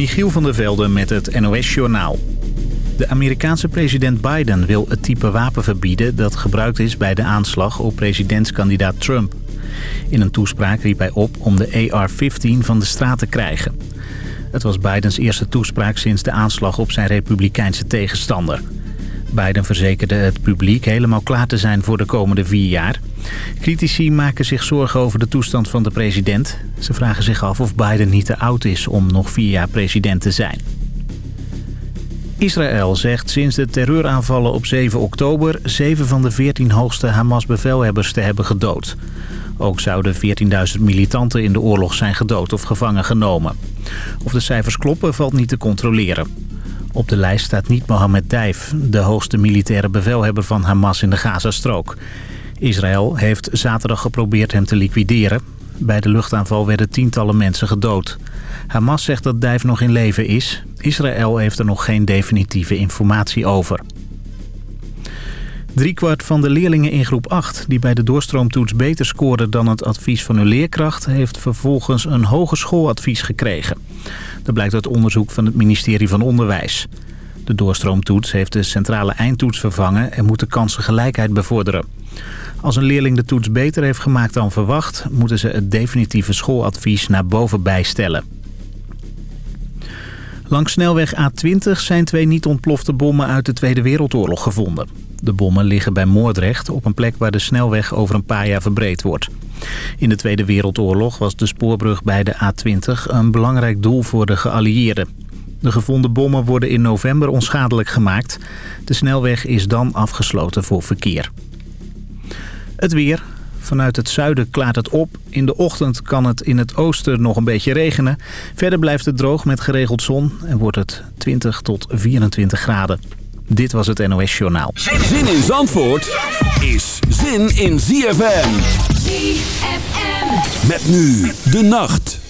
Michiel van der Velde met het NOS-journaal. De Amerikaanse president Biden wil het type wapen verbieden... dat gebruikt is bij de aanslag op presidentskandidaat Trump. In een toespraak riep hij op om de AR-15 van de straat te krijgen. Het was Bidens eerste toespraak sinds de aanslag op zijn republikeinse tegenstander. Biden verzekerde het publiek helemaal klaar te zijn voor de komende vier jaar. Critici maken zich zorgen over de toestand van de president. Ze vragen zich af of Biden niet te oud is om nog vier jaar president te zijn. Israël zegt sinds de terreuraanvallen op 7 oktober... zeven van de 14 hoogste Hamas-bevelhebbers te hebben gedood. Ook zouden 14.000 militanten in de oorlog zijn gedood of gevangen genomen. Of de cijfers kloppen valt niet te controleren. Op de lijst staat niet Mohammed Dijf, de hoogste militaire bevelhebber van Hamas in de Gazastrook. Israël heeft zaterdag geprobeerd hem te liquideren. Bij de luchtaanval werden tientallen mensen gedood. Hamas zegt dat Dijf nog in leven is. Israël heeft er nog geen definitieve informatie over. Driekwart van de leerlingen in groep 8 die bij de doorstroomtoets beter scoorden dan het advies van hun leerkracht... heeft vervolgens een hogeschooladvies gekregen. Dat blijkt uit onderzoek van het ministerie van Onderwijs. De doorstroomtoets heeft de centrale eindtoets vervangen en moet de kansengelijkheid bevorderen. Als een leerling de toets beter heeft gemaakt dan verwacht... moeten ze het definitieve schooladvies naar boven bijstellen. Langs snelweg A20 zijn twee niet ontplofte bommen uit de Tweede Wereldoorlog gevonden. De bommen liggen bij Moordrecht op een plek waar de snelweg over een paar jaar verbreed wordt. In de Tweede Wereldoorlog was de spoorbrug bij de A20 een belangrijk doel voor de geallieerden. De gevonden bommen worden in november onschadelijk gemaakt. De snelweg is dan afgesloten voor verkeer. Het weer. Vanuit het zuiden klaart het op. In de ochtend kan het in het oosten nog een beetje regenen. Verder blijft het droog met geregeld zon en wordt het 20 tot 24 graden. Dit was het NOS Journaal. Zin in Zandvoort is zin in ZFM. ZFM. Met nu de nacht.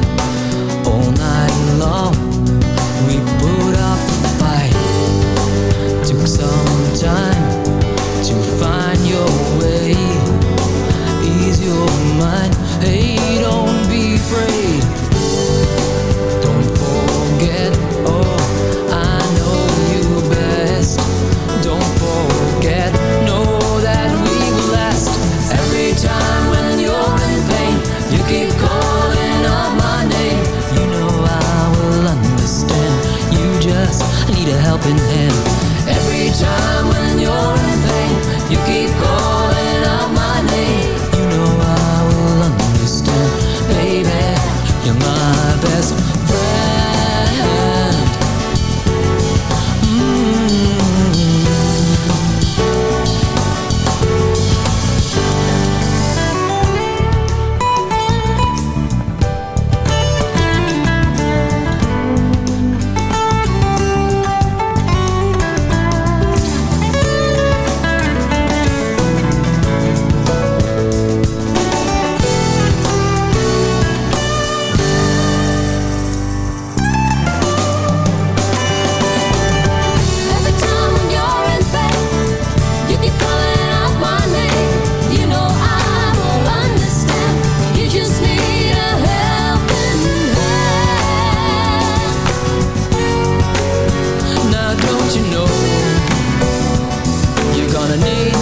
gonna need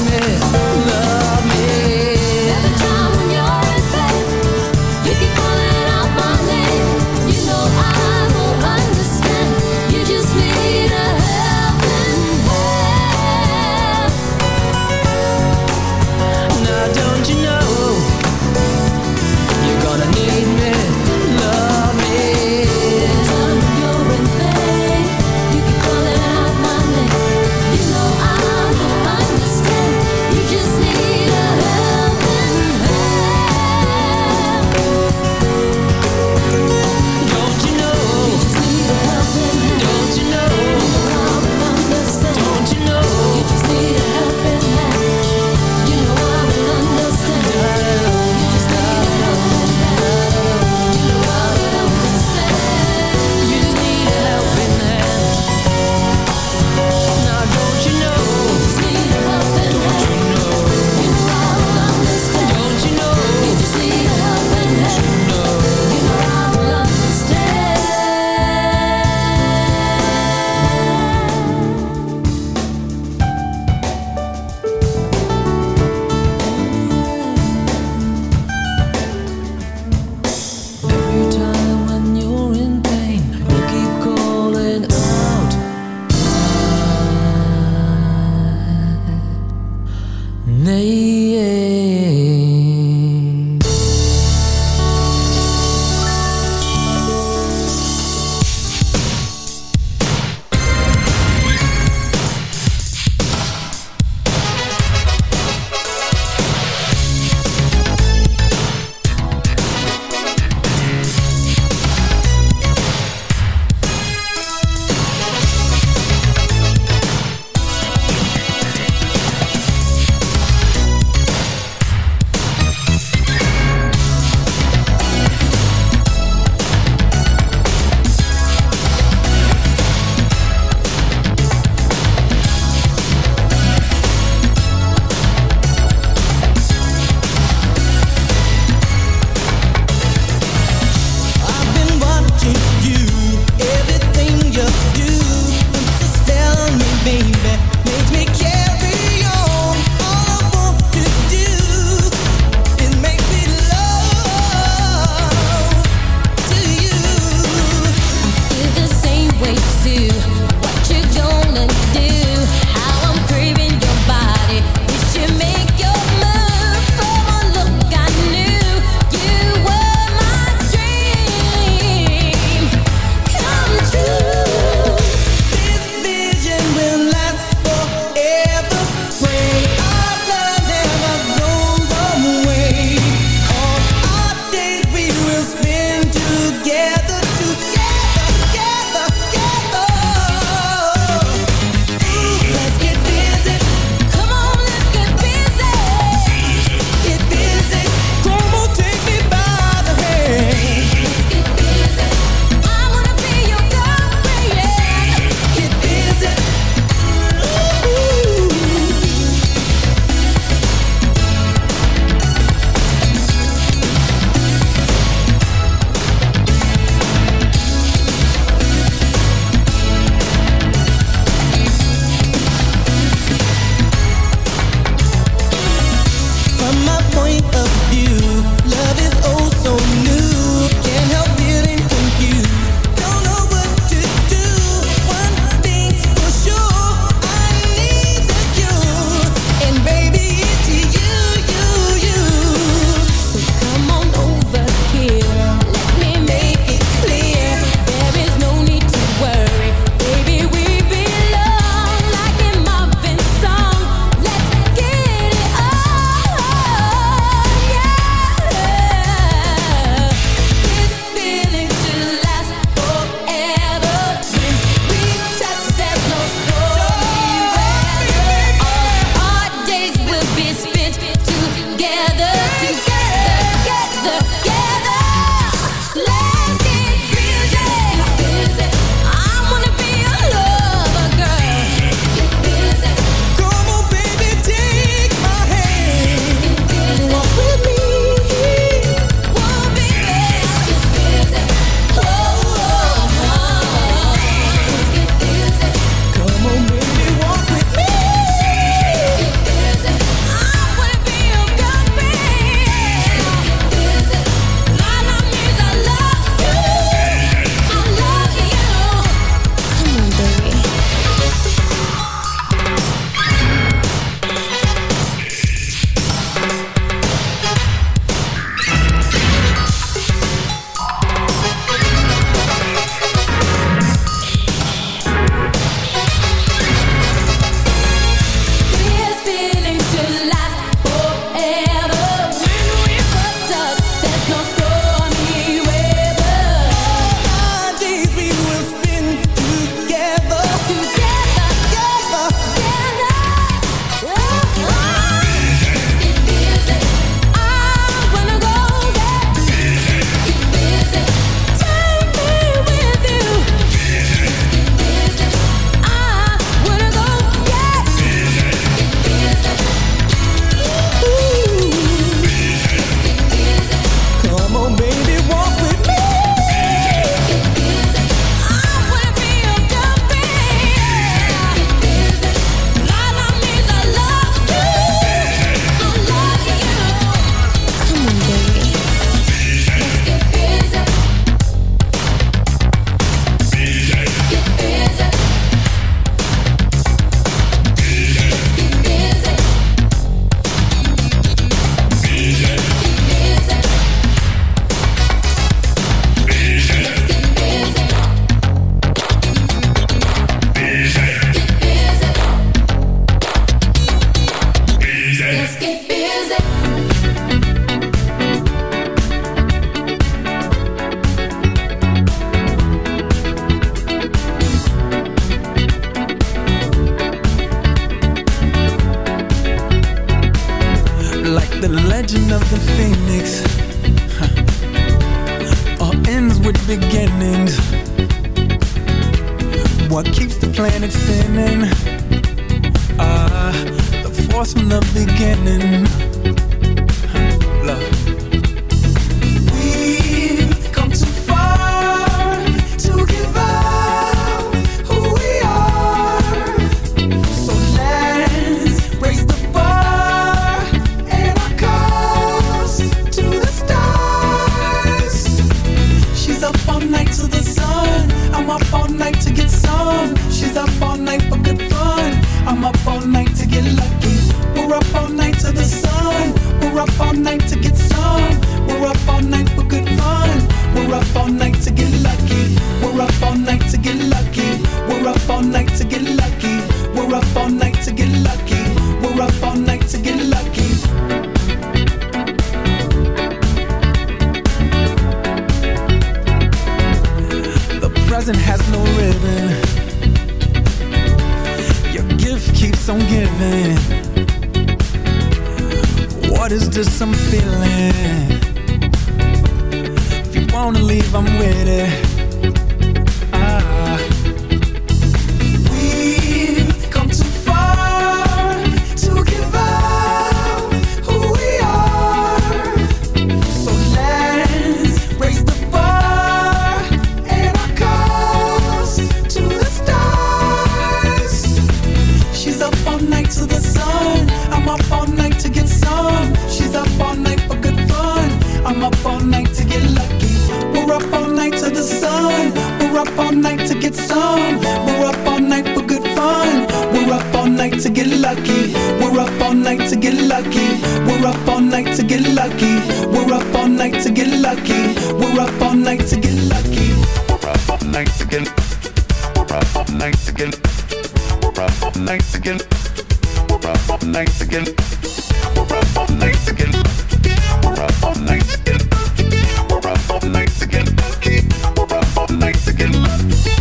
again.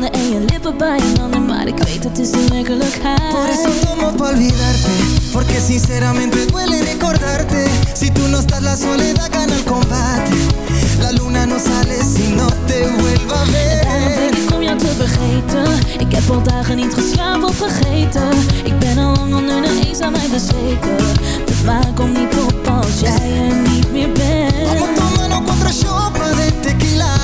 Handen en je lippen bij een ander Maar ik weet het is de werkelijkheid. Por eso tomo pa' olvidarte Porque sinceramente duele recordarte. Si tú no estás la soledad gana el combate. La luna no sale si no te vuelva a Daarom ver denk ik om jou te vergeten. Ik heb al dagen niet geslapen of vergeten. Ik ben al lang onder de eens aan mij bezweken. De maan komt niet op als jij er niet meer Vamos bent tomando cuatro shots. más de tequila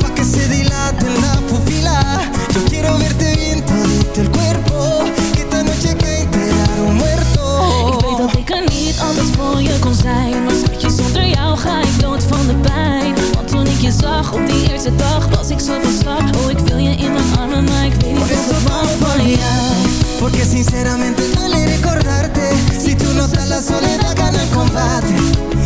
Pa' que se dilate la pupila. Yo quiero verte bien todito el cuerpo Que esta noche que enterar un muerto. Ik weet dat ik er niet altijd voor je kon zijn. Maar schatje, zonder jou ga ik dood van de pijn. Want toen ik je zag op die eerste dag Was ik zo van slag Oh, ik wil je in mijn armen Maar ik weet niet Por wat ik pa' van jou. Porque sinceramente duele recordarte. Si tú no estás la soledad gana el combate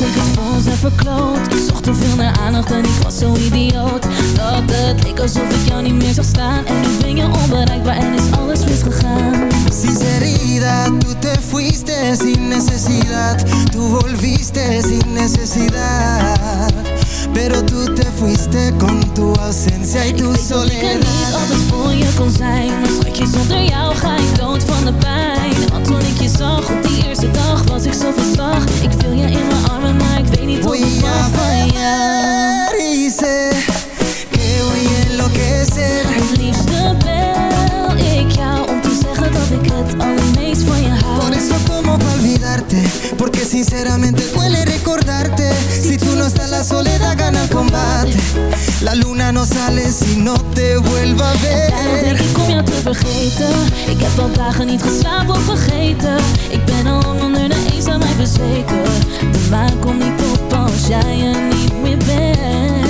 ik het heb verkloot Ik zocht te veel naar aandacht en ik was zo idioot. Dat het leek alsof ik jou niet meer zag staan. En nu ben je onbereikbaar en is alles misgegaan. Sinceridad, tú te fuiste sin necesidad. Tú volviste sin necesidad. Pero tú te fuiste con tu ausencia y Ik tu weet dat ik er niet soledad. altijd voor je kon zijn. Maar schatje, zonder jou ga ik dood van de pijn Zag. Op die eerste dag was ik zo van slag. Ik viel je in mijn armen, maar ik weet niet wat ik mag van jou no sale no te vuelva a Daarom denk ver ik om jou te vergeten. Ik heb al dagen niet geslapen of vergeten. Ik ben al onder de eens aan mij bezweken. De maan komt niet op als jij er niet meer bent